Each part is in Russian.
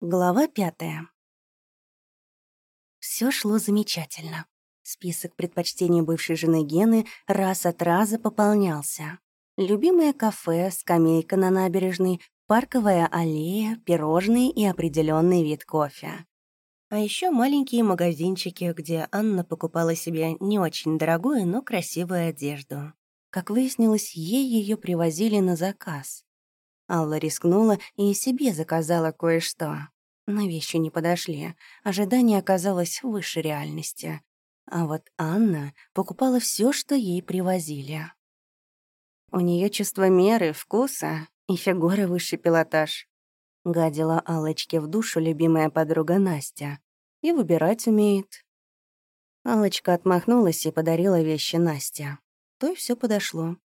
Глава пятая. Все шло замечательно. Список предпочтений бывшей жены Гены раз от раза пополнялся. Любимое кафе, скамейка на набережной, парковая аллея, пирожные и определенный вид кофе. А еще маленькие магазинчики, где Анна покупала себе не очень дорогую, но красивую одежду. Как выяснилось, ей ее привозили на заказ. Алла рискнула и себе заказала кое-что. Но вещи не подошли. Ожидание оказалось выше реальности. А вот Анна покупала все, что ей привозили. У нее чувство меры, вкуса и фигура высший пилотаж. Гадила Аллочке в душу любимая подруга Настя. И выбирать умеет. Аллочка отмахнулась и подарила вещи Насте. То и все подошло.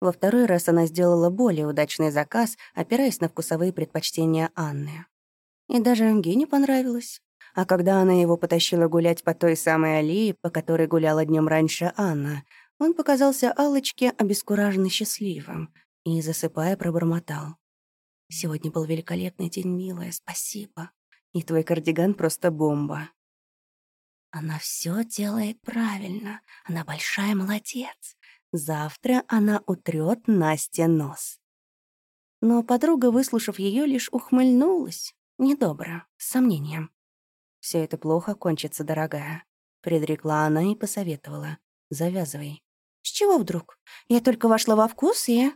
Во второй раз она сделала более удачный заказ, опираясь на вкусовые предпочтения Анны. И даже Гене понравилось. А когда она его потащила гулять по той самой аллее, по которой гуляла днем раньше Анна, он показался Аллочке обескураженно счастливым и, засыпая, пробормотал. «Сегодня был великолепный день, милая, спасибо. И твой кардиган просто бомба». Она все делает правильно. Она большая молодец. Завтра она утрет Насте нос. Но подруга, выслушав ее, лишь ухмыльнулась. Недобро, с сомнением. Все это плохо кончится, дорогая», — предрекла она и посоветовала. «Завязывай». «С чего вдруг? Я только вошла во вкус и...»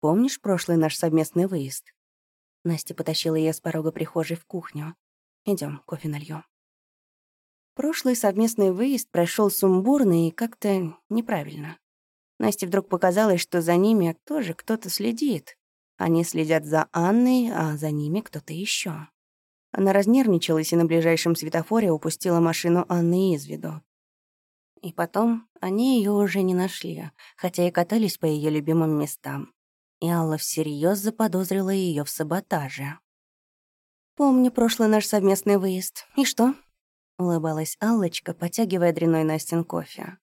«Помнишь прошлый наш совместный выезд?» Настя потащила ее с порога прихожей в кухню. Идем, кофе нальем. Прошлый совместный выезд прошел сумбурно и как-то неправильно. Насте вдруг показалось, что за ними тоже кто-то следит. Они следят за Анной, а за ними кто-то еще. Она разнервничалась и на ближайшем светофоре упустила машину Анны из виду. И потом они ее уже не нашли, хотя и катались по ее любимым местам. И Алла всерьез заподозрила ее в саботаже. «Помню прошлый наш совместный выезд. И что?» — улыбалась Аллочка, потягивая дряной Настин кофе.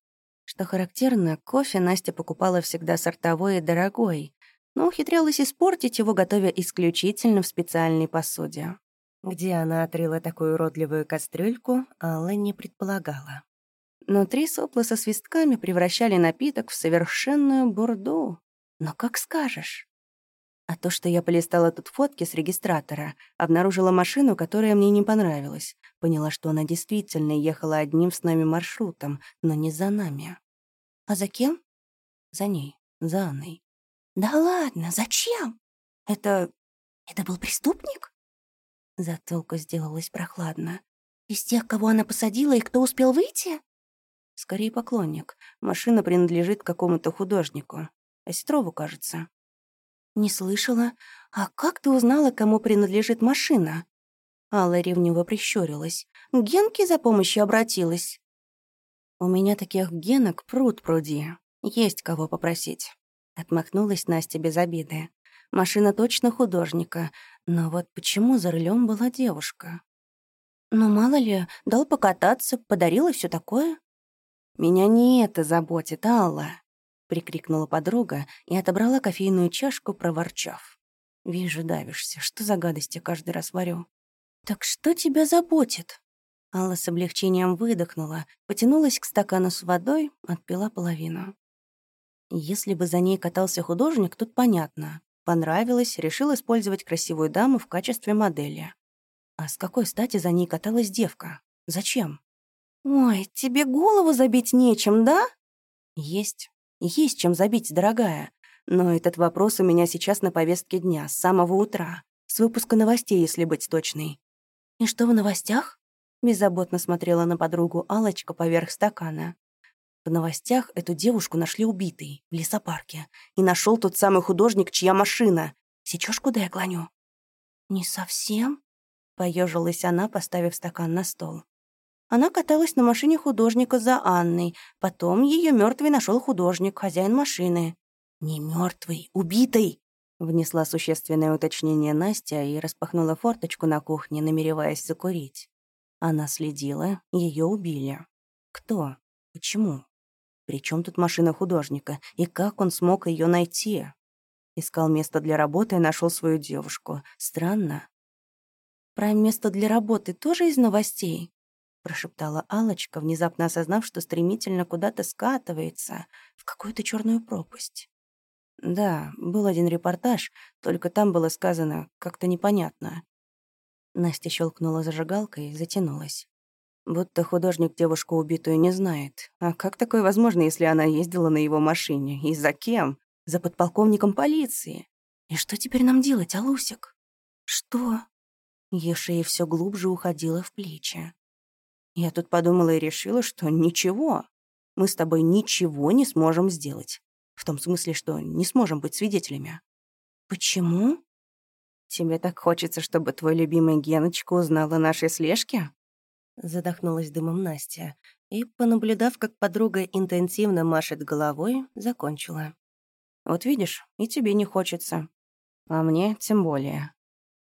Что характерно, кофе Настя покупала всегда сортовой и дорогой, но ухитрялась испортить его, готовя исключительно в специальной посуде. Где она отрыла такую уродливую кастрюльку, Алла не предполагала. Но три сопла со свистками превращали напиток в совершенную бурду. Но как скажешь. А то, что я полистала тут фотки с регистратора, обнаружила машину, которая мне не понравилась. Поняла, что она действительно ехала одним с нами маршрутом, но не за нами. А за кем? За ней, за Анной. Да ладно, зачем? Это... это был преступник? Затылка сделалась прохладно. Из тех, кого она посадила и кто успел выйти? Скорее поклонник. Машина принадлежит какому-то художнику. Острову, кажется. Не слышала. А как ты узнала, кому принадлежит машина? Алла ревниво прищурилась. Генке за помощью обратилась. У меня таких генок пруд пруди. Есть кого попросить. Отмахнулась Настя без обиды. Машина точно художника, но вот почему за рулем была девушка? Ну, мало ли, дал покататься, подарил и все такое. «Меня не это заботит, Алла», — прикрикнула подруга и отобрала кофейную чашку, проворчав. «Вижу, давишься. Что за гадости каждый раз варю?» «Так что тебя заботит?» Алла с облегчением выдохнула, потянулась к стакану с водой, отпила половину. Если бы за ней катался художник, тут понятно. Понравилось, решил использовать красивую даму в качестве модели. А с какой стати за ней каталась девка? Зачем? «Ой, тебе голову забить нечем, да?» «Есть. Есть чем забить, дорогая. Но этот вопрос у меня сейчас на повестке дня, с самого утра. С выпуска новостей, если быть точной». «И что в новостях?» Беззаботно смотрела на подругу алочка поверх стакана. В новостях эту девушку нашли убитой в лесопарке. И нашел тот самый художник, чья машина. Сечешь, куда я клоню? «Не совсем», — поежилась она, поставив стакан на стол. Она каталась на машине художника за Анной. Потом ее мертвый нашел художник, хозяин машины. «Не мертвый, убитый!» Внесла существенное уточнение Настя и распахнула форточку на кухне, намереваясь закурить. Она следила, ее убили. Кто? Почему? Причем тут машина художника? И как он смог ее найти? Искал место для работы и нашел свою девушку. Странно. Про место для работы тоже из новостей?» прошептала алочка внезапно осознав, что стремительно куда-то скатывается, в какую-то черную пропасть. «Да, был один репортаж, только там было сказано как-то непонятно». Настя щелкнула зажигалкой и затянулась. Будто художник девушку убитую не знает. А как такое возможно, если она ездила на его машине? И за кем? За подполковником полиции. И что теперь нам делать, Алусик? Что? Ее шея все глубже уходила в плечи. Я тут подумала и решила, что ничего. Мы с тобой ничего не сможем сделать. В том смысле, что не сможем быть свидетелями. Почему? Тебе так хочется, чтобы твой любимый Геночка узнала наши слежки? Задохнулась дымом Настя и, понаблюдав, как подруга интенсивно машет головой, закончила. «Вот видишь, и тебе не хочется. А мне тем более.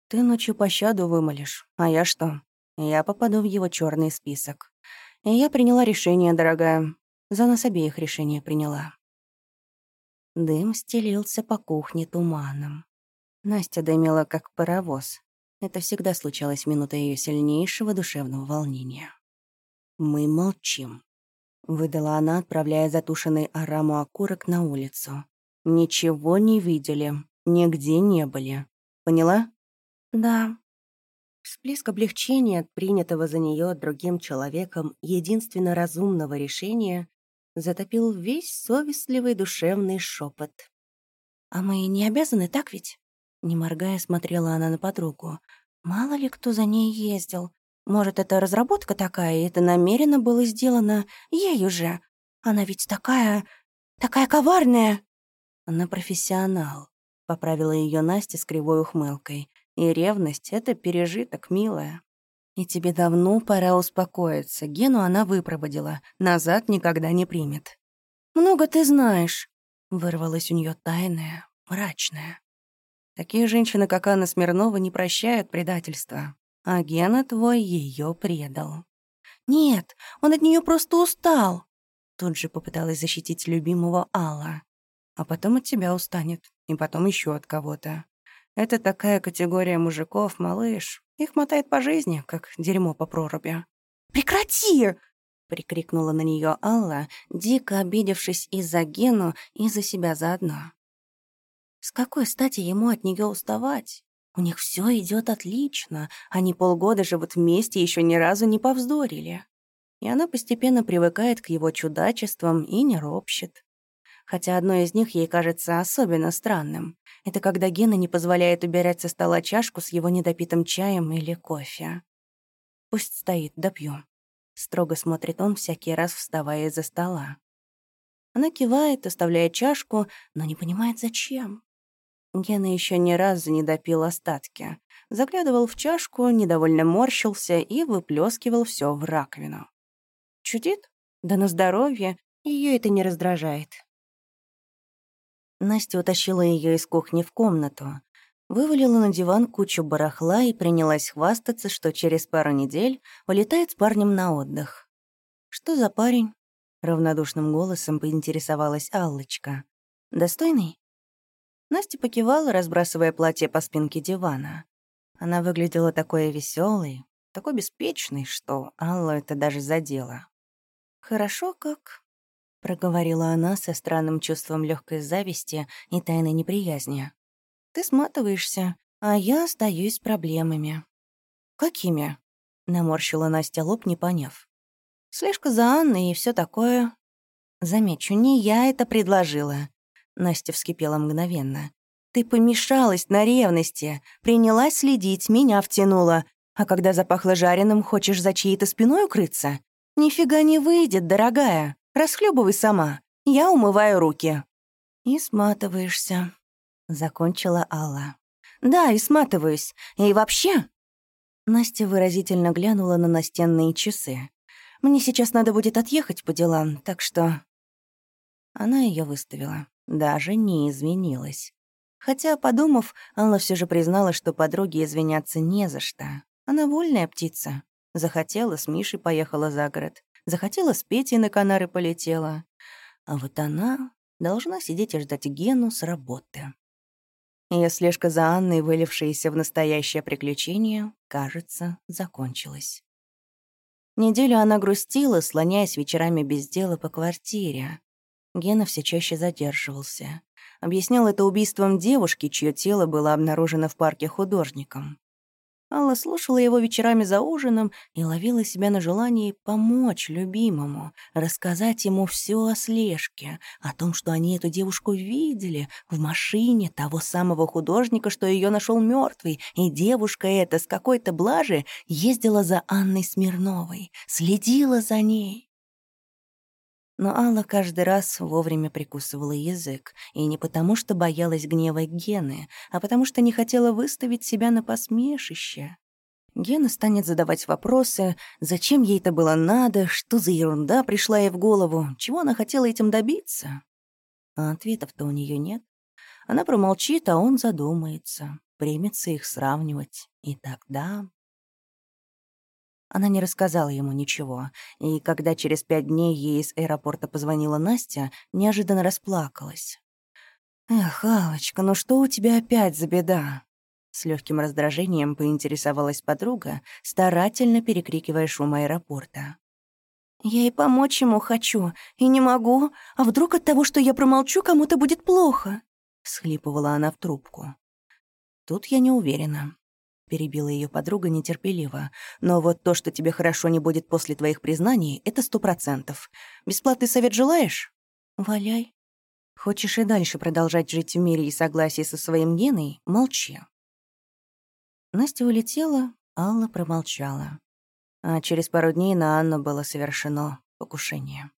Ты ночью пощаду вымолишь, а я что? Я попаду в его черный список. И я приняла решение, дорогая. За нас обеих решение приняла». Дым стелился по кухне туманом. Настя дымила, как паровоз, это всегда случалось в минуты ее сильнейшего душевного волнения. «Мы молчим», — выдала она, отправляя затушенный араму окурок на улицу. «Ничего не видели, нигде не были. Поняла?» «Да». Всплеск облегчения от принятого за нее другим человеком единственно разумного решения затопил весь совестливый душевный шепот. «А мы не обязаны, так ведь?» Не моргая, смотрела она на подругу. Мало ли кто за ней ездил. Может, это разработка такая, и это намеренно было сделано ею же. Она ведь такая... такая коварная. Она профессионал. Поправила ее Настя с кривой ухмылкой. И ревность — это пережиток, милая. И тебе давно пора успокоиться. Гену она выпроводила. Назад никогда не примет. «Много ты знаешь», — вырвалась у нее тайная, мрачная. Такие женщины, как Анна Смирнова, не прощают предательства. А Гена твой ее предал. Нет, он от нее просто устал. Тут же попыталась защитить любимого Алла. А потом от тебя устанет, и потом еще от кого-то. Это такая категория мужиков, малыш. Их мотает по жизни, как дерьмо по проруби. «Прекрати!» — прикрикнула на нее Алла, дико обидевшись и за Гену, и за себя заодно. С какой стати ему от нее уставать? У них все идет отлично, они полгода живут вместе еще ни разу не повздорили. И она постепенно привыкает к его чудачествам и не ропщет. Хотя одно из них ей кажется особенно странным. Это когда Гена не позволяет убирать со стола чашку с его недопитым чаем или кофе. «Пусть стоит, допью», — строго смотрит он, всякий раз вставая из-за стола. Она кивает, оставляя чашку, но не понимает, зачем. Гена еще ни разу не допил остатки. Заглядывал в чашку, недовольно морщился и выплескивал все в раковину. Чудит? Да на здоровье. Ее это не раздражает. Настя утащила ее из кухни в комнату, вывалила на диван кучу барахла и принялась хвастаться, что через пару недель улетает с парнем на отдых. «Что за парень?» — равнодушным голосом поинтересовалась Аллочка. «Достойный?» Настя покивала, разбрасывая платье по спинке дивана. Она выглядела такой веселой, такой беспечной, что Аллу это даже задело. «Хорошо как», — проговорила она со странным чувством легкой зависти и тайной неприязни. «Ты сматываешься, а я остаюсь проблемами». «Какими?» — наморщила Настя лоб, не поняв. «Слежка за Анной и все такое». «Замечу, не я это предложила. Настя вскипела мгновенно. «Ты помешалась на ревности, принялась следить, меня втянула. А когда запахло жареным, хочешь за чьей-то спиной укрыться? Нифига не выйдет, дорогая. Расхлебывай сама. Я умываю руки». «И сматываешься», — закончила Алла. «Да, и сматываюсь. И вообще...» Настя выразительно глянула на настенные часы. «Мне сейчас надо будет отъехать по делам, так что...» Она ее выставила даже не извинилась. Хотя, подумав, Алла все же признала, что подруге извиняться не за что. Она вольная птица. Захотела, с Мишей поехала за город. Захотела, с Петей на Канары полетела. А вот она должна сидеть и ждать Гену с работы. Ее слежка за Анной, вылившаяся в настоящее приключение, кажется, закончилась. Неделю она грустила, слоняясь вечерами без дела по квартире. Гена все чаще задерживался. Объяснял это убийством девушки, чье тело было обнаружено в парке художником. Алла слушала его вечерами за ужином и ловила себя на желании помочь любимому, рассказать ему все о слежке, о том, что они эту девушку видели в машине того самого художника, что ее нашел мертвый, и девушка эта с какой-то блажи ездила за Анной Смирновой, следила за ней. Но Алла каждый раз вовремя прикусывала язык, и не потому, что боялась гнева Гены, а потому что не хотела выставить себя на посмешище. Гена станет задавать вопросы, зачем ей это было надо, что за ерунда пришла ей в голову, чего она хотела этим добиться. А ответов-то у нее нет. Она промолчит, а он задумается, примется их сравнивать. И тогда... Она не рассказала ему ничего, и когда через пять дней ей из аэропорта позвонила Настя, неожиданно расплакалась. «Эх, Алочка, ну что у тебя опять за беда?» С легким раздражением поинтересовалась подруга, старательно перекрикивая шум аэропорта. «Я и помочь ему хочу, и не могу. А вдруг от того, что я промолчу, кому-то будет плохо?» — всхлипывала она в трубку. «Тут я не уверена перебила ее подруга нетерпеливо. «Но вот то, что тебе хорошо не будет после твоих признаний, это сто процентов. Бесплатный совет желаешь? Валяй. Хочешь и дальше продолжать жить в мире и согласии со своим Геной — молчи». Настя улетела, Алла промолчала. А через пару дней на Анну было совершено покушение.